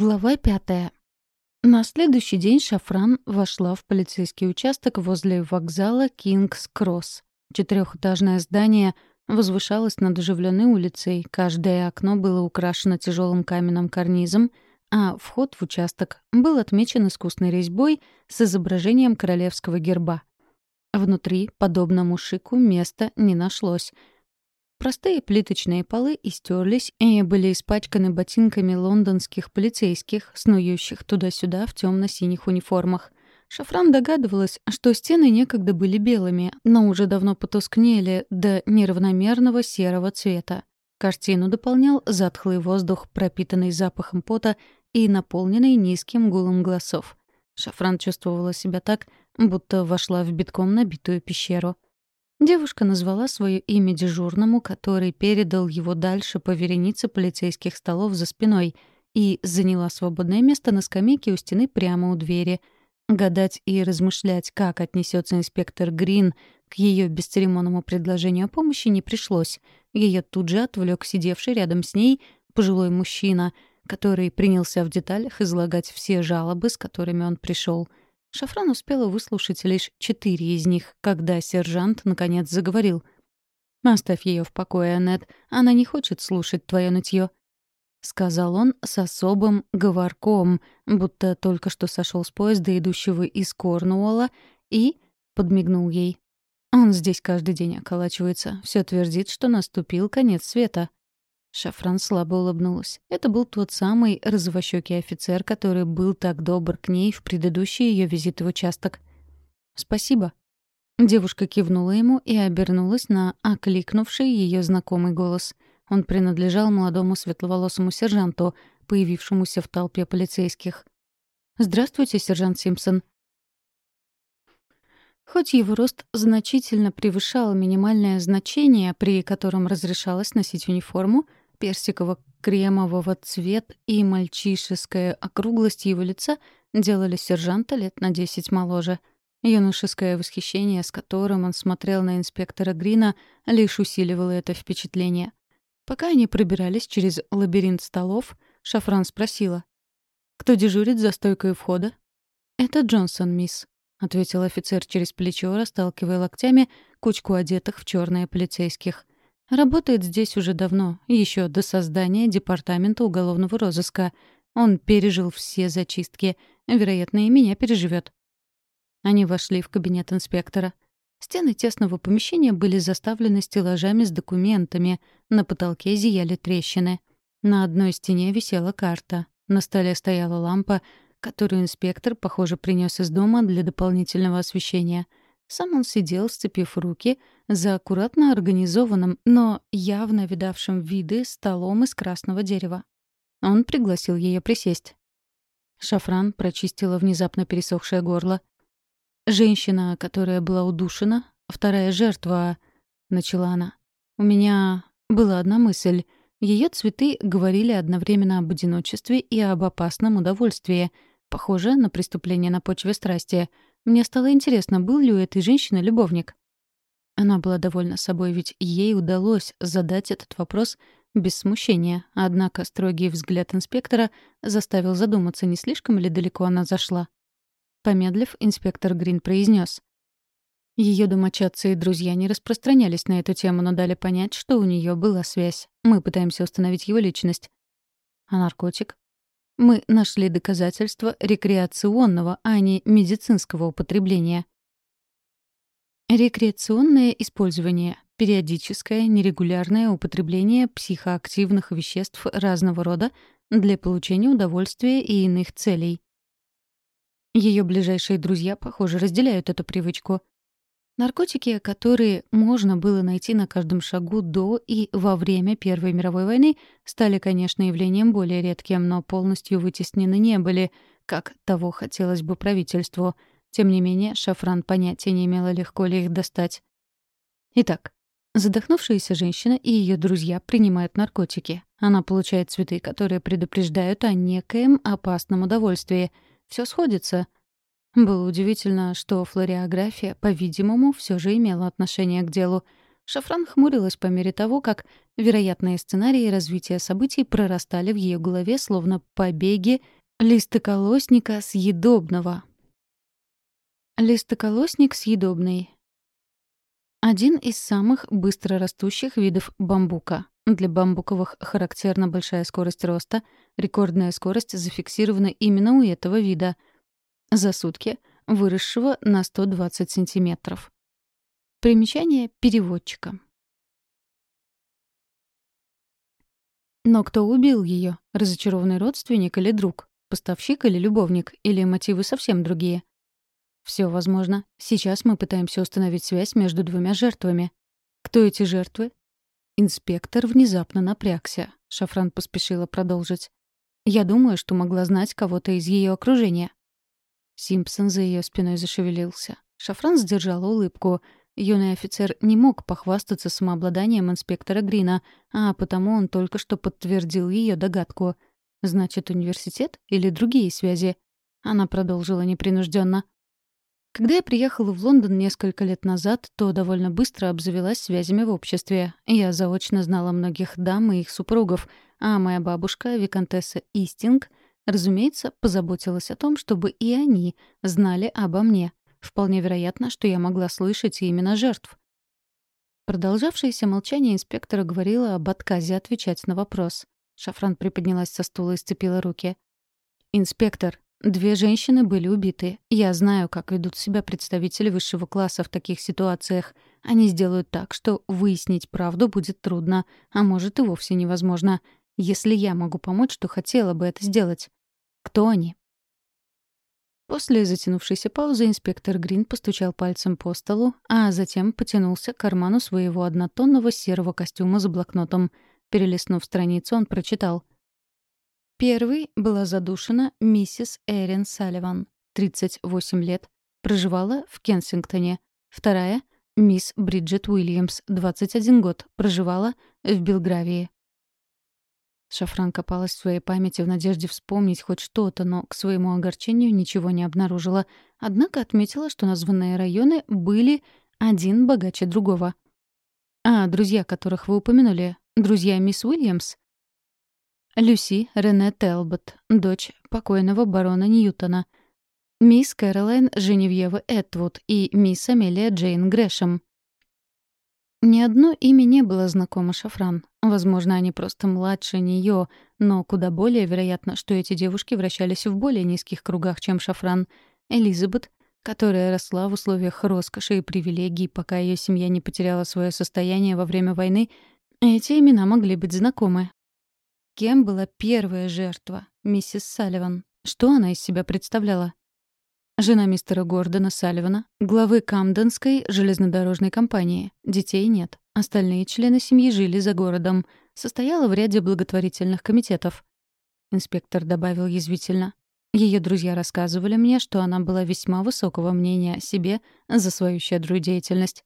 Глава пятая. На следующий день Шафран вошла в полицейский участок возле вокзала Кингс-Кросс. Четырехэтажное здание возвышалось над оживленной улицей, каждое окно было украшено тяжелым каменным карнизом, а вход в участок был отмечен искусной резьбой с изображением королевского герба. Внутри, подобно мушику, места не нашлось — Простые плиточные полы истерлись и были испачканы ботинками лондонских полицейских, снующих туда-сюда в темно-синих униформах. Шафран догадывалась, что стены некогда были белыми, но уже давно потускнели до неравномерного серого цвета. Картину дополнял затхлый воздух, пропитанный запахом пота и наполненный низким гулом голосов. Шафран чувствовала себя так, будто вошла в битком набитую пещеру — Девушка назвала свое имя дежурному, который передал его дальше по веренице полицейских столов за спиной и заняла свободное место на скамейке у стены прямо у двери. Гадать и размышлять, как отнесется инспектор Грин к ее бесцеремонному предложению о помощи, не пришлось. Ее тут же отвлек сидевший рядом с ней пожилой мужчина, который принялся в деталях излагать все жалобы, с которыми он пришел — Шафран успела выслушать лишь четыре из них, когда сержант наконец заговорил. «Оставь ее в покое, Аннет. Она не хочет слушать твое нытье», — сказал он с особым говорком, будто только что сошел с поезда, идущего из Корнуолла, и подмигнул ей. «Он здесь каждый день околачивается, все твердит, что наступил конец света». Шафран слабо улыбнулась. Это был тот самый розовощёкий офицер, который был так добр к ней в предыдущий ее визит в участок. «Спасибо». Девушка кивнула ему и обернулась на окликнувший ее знакомый голос. Он принадлежал молодому светловолосому сержанту, появившемуся в толпе полицейских. «Здравствуйте, сержант Симпсон». Хоть его рост значительно превышал минимальное значение, при котором разрешалось носить униформу, персиково-кремового цвет и мальчишеская округлость его лица делали сержанта лет на десять моложе. Юношеское восхищение, с которым он смотрел на инспектора Грина, лишь усиливало это впечатление. Пока они пробирались через лабиринт столов, Шафран спросила. «Кто дежурит за стойкой входа?» «Это Джонсон, мисс», — ответил офицер через плечо, расталкивая локтями кучку одетых в черные полицейских. Работает здесь уже давно, еще до создания Департамента уголовного розыска. Он пережил все зачистки. Вероятно, и меня переживет. Они вошли в кабинет инспектора. Стены тесного помещения были заставлены стеллажами с документами. На потолке зияли трещины. На одной стене висела карта. На столе стояла лампа, которую инспектор, похоже, принес из дома для дополнительного освещения — сам он сидел, сцепив руки, за аккуратно организованным, но явно видавшим виды столом из красного дерева. Он пригласил ее присесть. Шафран прочистила внезапно пересохшее горло. «Женщина, которая была удушена, вторая жертва...» — начала она. «У меня была одна мысль. Ее цветы говорили одновременно об одиночестве и об опасном удовольствии, похоже на преступление на почве страсти — мне стало интересно, был ли у этой женщины любовник. Она была довольна собой, ведь ей удалось задать этот вопрос без смущения, однако строгий взгляд инспектора заставил задуматься, не слишком ли далеко она зашла. Помедлив, инспектор Грин произнес: Ее домочадцы и друзья не распространялись на эту тему, но дали понять, что у нее была связь. Мы пытаемся установить его личность. А наркотик? Мы нашли доказательства рекреационного, а не медицинского употребления. Рекреационное использование — периодическое, нерегулярное употребление психоактивных веществ разного рода для получения удовольствия и иных целей. Ее ближайшие друзья, похоже, разделяют эту привычку. Наркотики, которые можно было найти на каждом шагу до и во время Первой мировой войны, стали, конечно, явлением более редким, но полностью вытеснены не были, как того хотелось бы правительству. Тем не менее, Шафран понятия не имела, легко ли их достать. Итак, задохнувшаяся женщина и ее друзья принимают наркотики. Она получает цветы, которые предупреждают о некоем опасном удовольствии. Все сходится — было удивительно, что флориография, по-видимому, все же имела отношение к делу. Шафран хмурилась по мере того, как вероятные сценарии развития событий прорастали в ее голове, словно побеги листоколосника съедобного. Листоколосник съедобный. Один из самых быстрорастущих видов бамбука. Для бамбуковых характерна большая скорость роста. Рекордная скорость зафиксирована именно у этого вида. За сутки выросшего на 120 сантиметров. Примечание переводчика. Но кто убил ее? Разочарованный родственник или друг? Поставщик или любовник? Или мотивы совсем другие? Все возможно. Сейчас мы пытаемся установить связь между двумя жертвами. Кто эти жертвы? Инспектор внезапно напрягся. Шафран поспешила продолжить. Я думаю, что могла знать кого-то из ее окружения. Симпсон за ее спиной зашевелился. Шафран сдержала улыбку — Юный офицер не мог похвастаться самообладанием инспектора Грина, а потому он только что подтвердил ее догадку. Значит, университет или другие связи? Она продолжила непринужденно. Когда я приехала в Лондон несколько лет назад, то довольно быстро обзавелась связями в обществе. Я заочно знала многих дам и их супругов, а моя бабушка, виконтесса Истинг, разумеется, позаботилась о том, чтобы и они знали обо мне. Вполне вероятно, что я могла слышать именно жертв. Продолжавшееся молчание инспектора говорило об отказе отвечать на вопрос. Шафран приподнялась со стула и сцепила руки. «Инспектор, две женщины были убиты. Я знаю, как ведут себя представители высшего класса в таких ситуациях. Они сделают так, что выяснить правду будет трудно, а может и вовсе невозможно. Если я могу помочь, то хотела бы это сделать. Кто они?» После затянувшейся паузы инспектор Грин постучал пальцем по столу, а затем потянулся к карману своего однотонного серого костюма с блокнотом. Перелистнув страницу, он прочитал. Первый была задушена миссис Эрин Салливан, 38 лет, проживала в Кенсингтоне. Вторая — мисс Бриджит Уильямс, 21 год, проживала в Белгравии. Шафран копалась в своей памяти в надежде вспомнить хоть что-то, но к своему огорчению ничего не обнаружила. Однако отметила, что названные районы были один богаче другого. «А, друзья, которых вы упомянули, друзья мисс Уильямс?» Люси Рене Телбот, дочь покойного барона Ньютона. Мисс Кэролайн Женевьева Этвуд и мисс Амелия Джейн Грэшем. Ни одно имя не было знакомо Шафран. Возможно, они просто младше нее, но куда более вероятно, что эти девушки вращались в более низких кругах, чем Шафран. Элизабет, которая росла в условиях роскоши и привилегий, пока ее семья не потеряла свое состояние во время войны, эти имена могли быть знакомы. Кем была первая жертва? Миссис Салливан. Что она из себя представляла? Жена мистера Гордона Салливана, главы Камденской железнодорожной компании. Детей нет. Остальные члены семьи жили за городом. Состояла в ряде благотворительных комитетов. Инспектор добавил язвительно. Ее друзья рассказывали мне, что она была весьма высокого мнения о себе за свою щедрую деятельность.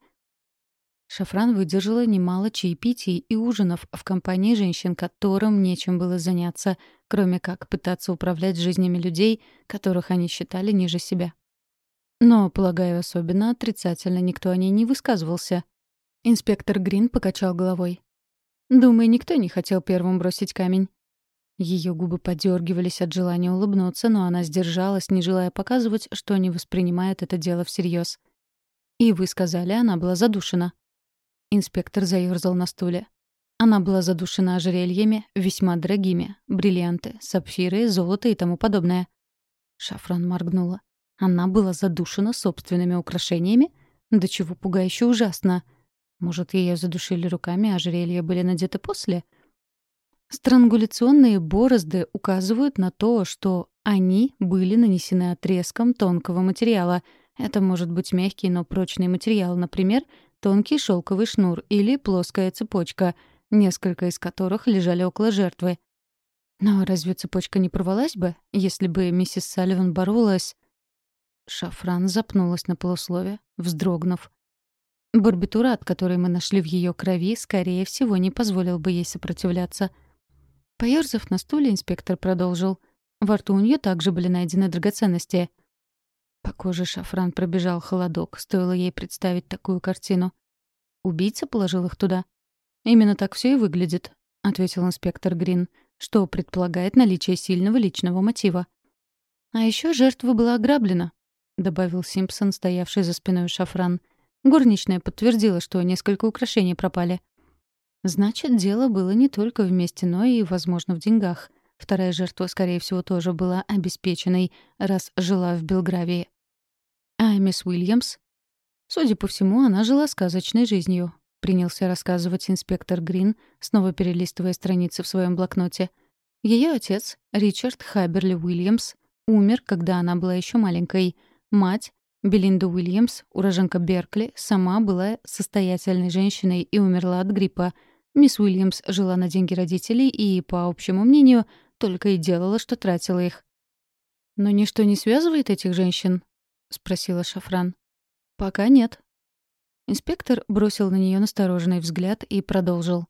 Шафран выдержала немало чаепитий и ужинов в компании женщин, которым нечем было заняться, кроме как пытаться управлять жизнями людей, которых они считали ниже себя. Но, полагаю, особенно отрицательно никто о ней не высказывался. Инспектор Грин покачал головой. «Думаю, никто не хотел первым бросить камень». Ее губы подергивались от желания улыбнуться, но она сдержалась, не желая показывать, что не воспринимает это дело всерьез. «И вы сказали, она была задушена». Инспектор заёрзал на стуле. Она была задушена ожерельями, весьма дорогими. Бриллианты, сапфиры, золото и тому подобное. Шафран моргнула. Она была задушена собственными украшениями? До чего пугающе ужасно. Может, ее задушили руками, а ожерелья были надеты после? Странгуляционные борозды указывают на то, что они были нанесены отрезком тонкого материала. Это может быть мягкий, но прочный материал, например, тонкий шелковый шнур или плоская цепочка, несколько из которых лежали около жертвы. Но разве цепочка не порвалась бы, если бы миссис Салливан боролась? Шафран запнулась на полуслове, вздрогнув. Барбитурат, который мы нашли в ее крови, скорее всего, не позволил бы ей сопротивляться. Поёрзав на стуле, инспектор продолжил. Во рту у нее также были найдены драгоценности — по коже Шафран пробежал холодок, стоило ей представить такую картину. Убийца положил их туда. «Именно так все и выглядит», — ответил инспектор Грин, что предполагает наличие сильного личного мотива. «А еще жертва была ограблена», — добавил Симпсон, стоявший за спиной шафран. Горничная подтвердила, что несколько украшений пропали. Значит, дело было не только вместе, но и, возможно, в деньгах. Вторая жертва, скорее всего, тоже была обеспеченной, раз жила в Белгравии. А мисс Уильямс? Судя по всему, она жила сказочной жизнью. Принялся рассказывать инспектор Грин, снова перелистывая страницы в своем блокноте. Ее отец, Ричард Хаберли Уильямс, умер, когда она была еще маленькой. Мать, Белинда Уильямс, уроженка Беркли, сама была состоятельной женщиной и умерла от гриппа. Мисс Уильямс жила на деньги родителей и, по общему мнению, только и делала, что тратила их. «Но ничто не связывает этих женщин?» — спросила Шафран. «Пока нет». Инспектор бросил на нее настороженный взгляд и продолжил.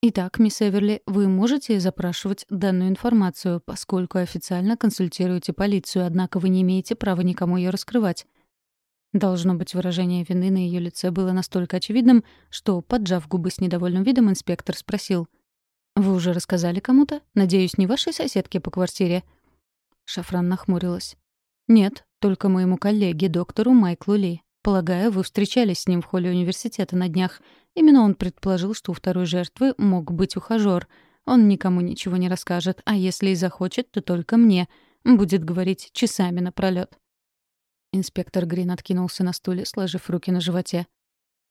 Итак, мисс Эверли, вы можете запрашивать данную информацию, поскольку официально консультируете полицию, однако вы не имеете права никому ее раскрывать. Должно быть, выражение вины на ее лице было настолько очевидным, что, поджав губы с недовольным видом, инспектор спросил. «Вы уже рассказали кому-то? Надеюсь, не вашей соседке по квартире?» Шафран нахмурилась. «Нет, только моему коллеге, доктору Майклу Ли. Полагаю, вы встречались с ним в холле университета на днях. Именно он предположил, что у второй жертвы мог быть ухажёр. Он никому ничего не расскажет, а если и захочет, то только мне. Будет говорить часами напролёт. Инспектор Грин откинулся на стуле, сложив руки на животе.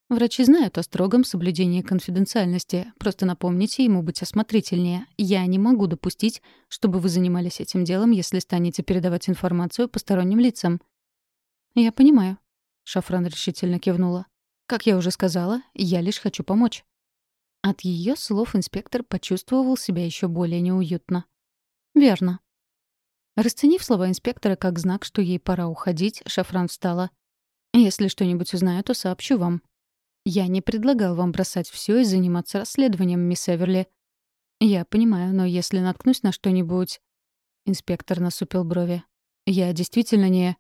Врачи знают о строгом соблюдении конфиденциальности. Просто напомните ему быть осмотрительнее. Я не могу допустить, чтобы вы занимались этим делом, если станете передавать информацию посторонним лицам. Я понимаю. Шафран решительно кивнула. «Как я уже сказала, я лишь хочу помочь». От ее слов инспектор почувствовал себя еще более неуютно. «Верно». Расценив слова инспектора как знак, что ей пора уходить, Шафран встала. «Если что-нибудь узнаю, то сообщу вам». «Я не предлагал вам бросать все и заниматься расследованием, мисс Эверли». «Я понимаю, но если наткнусь на что-нибудь...» Инспектор насупил брови. «Я действительно не...»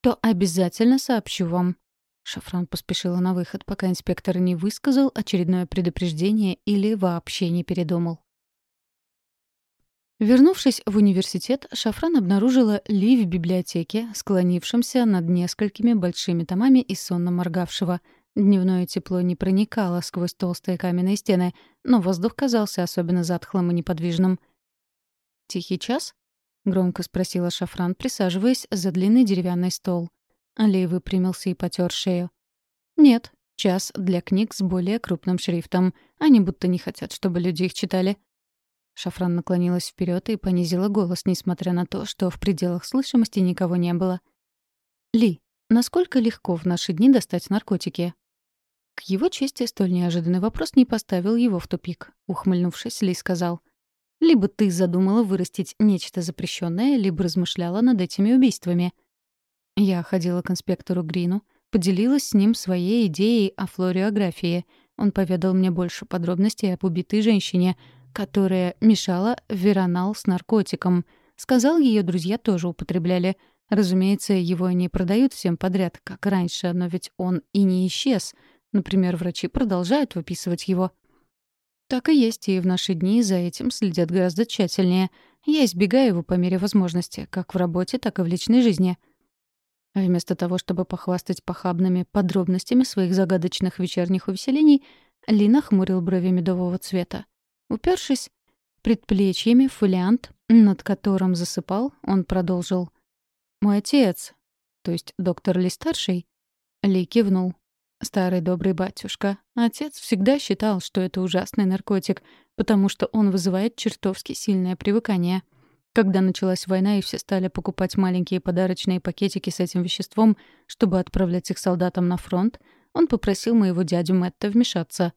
то обязательно сообщу вам». Шафран поспешила на выход, пока инспектор не высказал очередное предупреждение или вообще не передумал. Вернувшись в университет, Шафран обнаружила Ли в библиотеке, склонившимся над несколькими большими томами и сонно моргавшего. Дневное тепло не проникало сквозь толстые каменные стены, но воздух казался особенно затхлым и неподвижным. «Тихий час?» — громко спросила Шафран, присаживаясь за длинный деревянный стол. Алей выпрямился и потер шею. «Нет, час для книг с более крупным шрифтом. Они будто не хотят, чтобы люди их читали». Шафран наклонилась вперед и понизила голос, несмотря на то, что в пределах слышимости никого не было. «Ли, насколько легко в наши дни достать наркотики?» К его чести столь неожиданный вопрос не поставил его в тупик. Ухмыльнувшись, Ли сказал — либо ты задумала вырастить нечто запрещенное, либо размышляла над этими убийствами. Я ходила к инспектору Грину, поделилась с ним своей идеей о флориографии. Он поведал мне больше подробностей об убитой женщине, которая мешала веронал с наркотиком. Сказал, ее друзья тоже употребляли. Разумеется, его не продают всем подряд, как раньше, но ведь он и не исчез. Например, врачи продолжают выписывать его. Так и есть, и в наши дни за этим следят гораздо тщательнее. Я избегаю его по мере возможности, как в работе, так и в личной жизни. Вместо того, чтобы похвастать похабными подробностями своих загадочных вечерних увеселений, Лина хмурил брови медового цвета. Упершись предплечьями фолиант, над которым засыпал, он продолжил. «Мой отец, то есть доктор Ли-старший?» Ли кивнул. Старый добрый батюшка. Отец всегда считал, что это ужасный наркотик, потому что он вызывает чертовски сильное привыкание. Когда началась война и все стали покупать маленькие подарочные пакетики с этим веществом, чтобы отправлять их солдатам на фронт, он попросил моего дядю Мэтта вмешаться.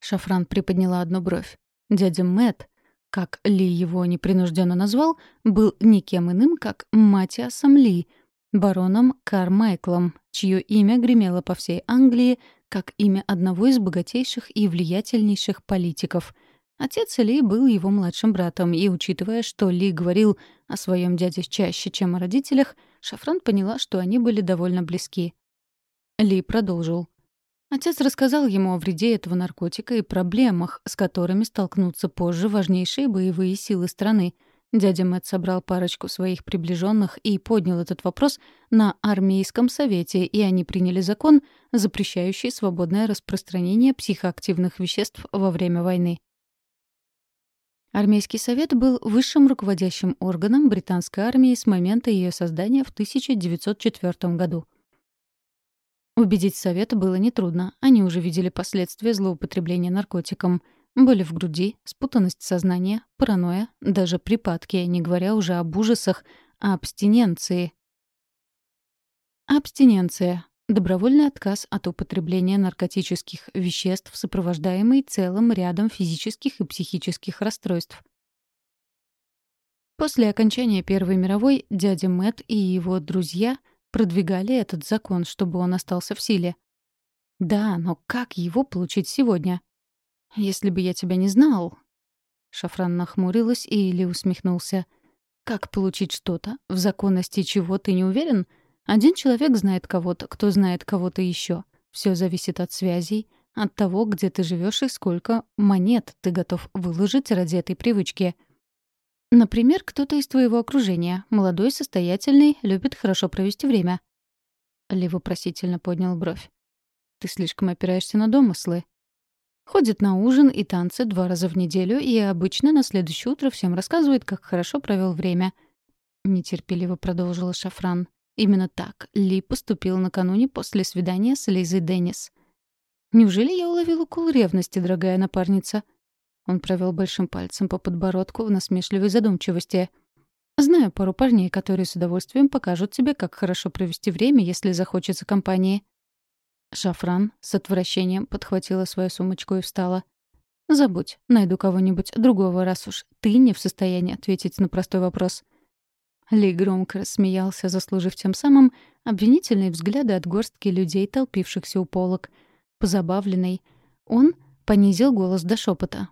Шафран приподняла одну бровь. Дядя Мэтт, как Ли его непринужденно назвал, был никем иным, как Матиасом Ли — бароном Кармайклом, чье имя гремело по всей Англии как имя одного из богатейших и влиятельнейших политиков. Отец Ли был его младшим братом, и, учитывая, что Ли говорил о своем дяде чаще, чем о родителях, Шафран поняла, что они были довольно близки. Ли продолжил. Отец рассказал ему о вреде этого наркотика и проблемах, с которыми столкнутся позже важнейшие боевые силы страны. Дядя Мэтт собрал парочку своих приближенных и поднял этот вопрос на армейском совете, и они приняли закон, запрещающий свободное распространение психоактивных веществ во время войны. Армейский совет был высшим руководящим органом британской армии с момента ее создания в 1904 году. Убедить совет было нетрудно. Они уже видели последствия злоупотребления наркотиком. Боли в груди, спутанность сознания, паранойя, даже припадки, не говоря уже об ужасах, а абстиненции. Абстиненция Добровольный отказ от употребления наркотических веществ, сопровождаемый целым рядом физических и психических расстройств. После окончания Первой мировой дядя Мэт и его друзья продвигали этот закон, чтобы он остался в силе. Да, но как его получить сегодня? Если бы я тебя не знал... Шафран нахмурилась и Или усмехнулся. Как получить что-то, в законности чего ты не уверен — один человек знает кого-то, кто знает кого-то еще. Все зависит от связей, от того, где ты живешь и сколько монет ты готов выложить ради этой привычки. Например, кто-то из твоего окружения, молодой, состоятельный, любит хорошо провести время. Ли вопросительно поднял бровь. Ты слишком опираешься на домыслы. Ходит на ужин и танцы два раза в неделю и обычно на следующее утро всем рассказывает, как хорошо провел время. Нетерпеливо продолжила Шафран. Именно так Ли поступил накануне после свидания с Лизой Деннис. «Неужели я уловил укол ревности, дорогая напарница?» Он провел большим пальцем по подбородку в насмешливой задумчивости. «Знаю пару парней, которые с удовольствием покажут тебе, как хорошо провести время, если захочется компании». Шафран с отвращением подхватила свою сумочку и встала. «Забудь, найду кого-нибудь другого, раз уж ты не в состоянии ответить на простой вопрос». Ли громко рассмеялся, заслужив тем самым обвинительные взгляды от горстки людей, толпившихся у полок. Позабавленный, он понизил голос до шепота.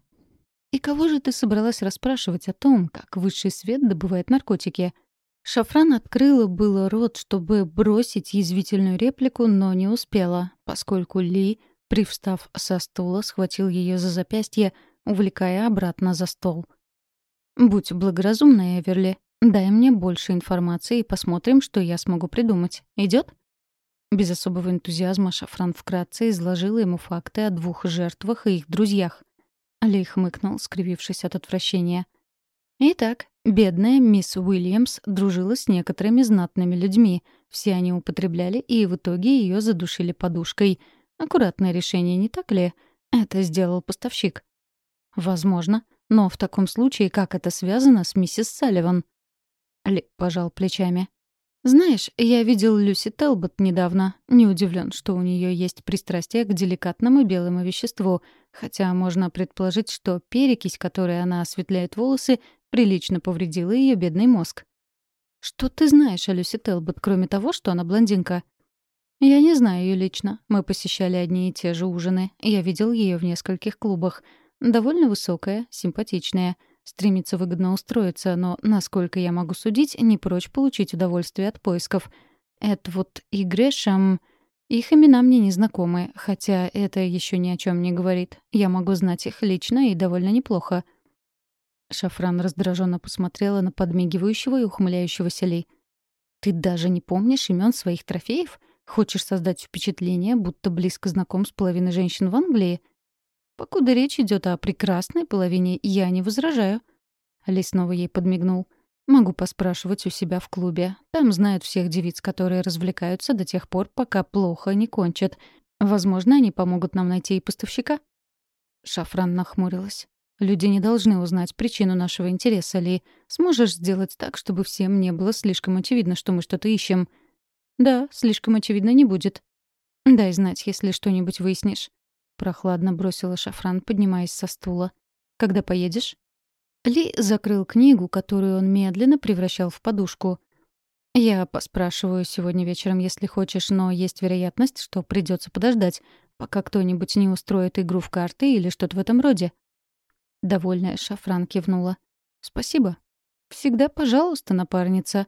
«И кого же ты собралась расспрашивать о том, как высший свет добывает наркотики?» Шафран открыла было рот, чтобы бросить язвительную реплику, но не успела, поскольку Ли, привстав со стула, схватил ее за запястье, увлекая обратно за стол. «Будь благоразумна, Эверли», Дай мне больше информации и посмотрим, что я смогу придумать. Идет? Без особого энтузиазма Шафран вкратце изложила ему факты о двух жертвах и их друзьях. Алей хмыкнул, скривившись от отвращения. Итак, бедная мисс Уильямс дружила с некоторыми знатными людьми. Все они употребляли, и в итоге ее задушили подушкой. Аккуратное решение, не так ли? Это сделал поставщик. Возможно. Но в таком случае как это связано с миссис Салливан? Ли пожал плечами. «Знаешь, я видел Люси Телбот недавно. Не удивлен, что у нее есть пристрастие к деликатному белому веществу, хотя можно предположить, что перекись, которой она осветляет волосы, прилично повредила ее бедный мозг. Что ты знаешь о Люси Телбот, кроме того, что она блондинка?» «Я не знаю ее лично. Мы посещали одни и те же ужины. Я видел ее в нескольких клубах. Довольно высокая, симпатичная». Стремится выгодно устроиться, но, насколько я могу судить, не прочь получить удовольствие от поисков. Это вот и Грэшам... Их имена мне не знакомы, хотя это еще ни о чем не говорит. Я могу знать их лично и довольно неплохо. Шафран раздраженно посмотрела на подмигивающего и ухмыляющегося Ли. «Ты даже не помнишь имен своих трофеев? Хочешь создать впечатление, будто близко знаком с половиной женщин в Англии?» Покуда речь идет о прекрасной половине, я не возражаю. Ли снова ей подмигнул. Могу поспрашивать у себя в клубе. Там знают всех девиц, которые развлекаются до тех пор, пока плохо не кончат. Возможно, они помогут нам найти и поставщика. Шафран нахмурилась. Люди не должны узнать причину нашего интереса, Ли. Сможешь сделать так, чтобы всем не было слишком очевидно, что мы что-то ищем? Да, слишком очевидно не будет. Дай знать, если что-нибудь выяснишь. — прохладно бросила Шафран, поднимаясь со стула. «Когда поедешь?» Ли закрыл книгу, которую он медленно превращал в подушку. «Я поспрашиваю сегодня вечером, если хочешь, но есть вероятность, что придется подождать, пока кто-нибудь не устроит игру в карты или что-то в этом роде». Довольная Шафран кивнула. «Спасибо». «Всегда пожалуйста, напарница»,